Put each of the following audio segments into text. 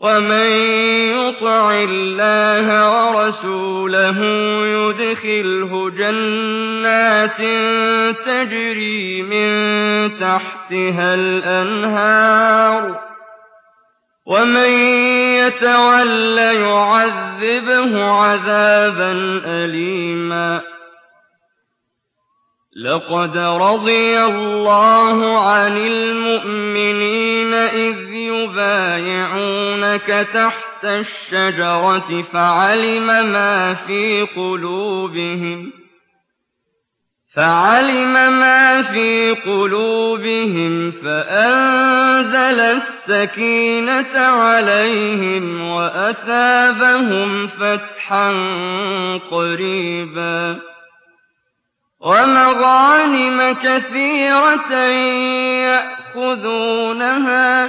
وَمَن يُطِعِ اللَّهَ وَرَسُولَهُ يُدْخِلْهُ جَنَّاتٍ تَجْرِي مِن تَحْتِهَا الْأَنْهَارُ وَمَن يَتَوَلَّ يُعَذِّبْهُ عَذَابًا أَلِيمًا لَقَدْ رَضِيَ اللَّهُ عَنِ الْمُؤْمِنِينَ إِذْ يُبَايِعُونَكَ تَحْتَ الشَّجَرَةِ فَعَلِمَ مَا فِي قُلُوبِهِمْ فَعَلِمَ مَا فِي قُلُوبِهِمْ فَأَنزَلَ السَّكِينَةَ عَلَيْهِمْ وَأَثَابَهُمْ فَتْحًا قَرِيبًا وَمَغَانِمَ كَثِيرَةً يَأْخُذُونَهَا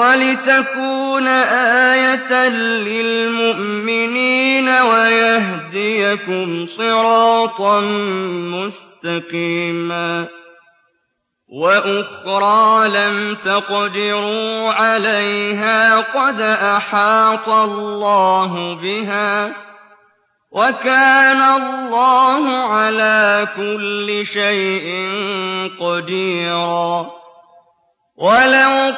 وَلِتَكُونَ آيَةً لِّلْمُؤْمِنِينَ وَيَهْدِيَكُمْ صِرَاطًا مُّسْتَقِيمًا وَأُخْرَىٰ لَمْ تَقْدِرُوا عَلَيْهَا قَدْ أَحَاطَ اللَّهُ بِهَا وَكَانَ اللَّهُ عَلَىٰ كُلِّ شَيْءٍ قَدِيرًا وَلَوْ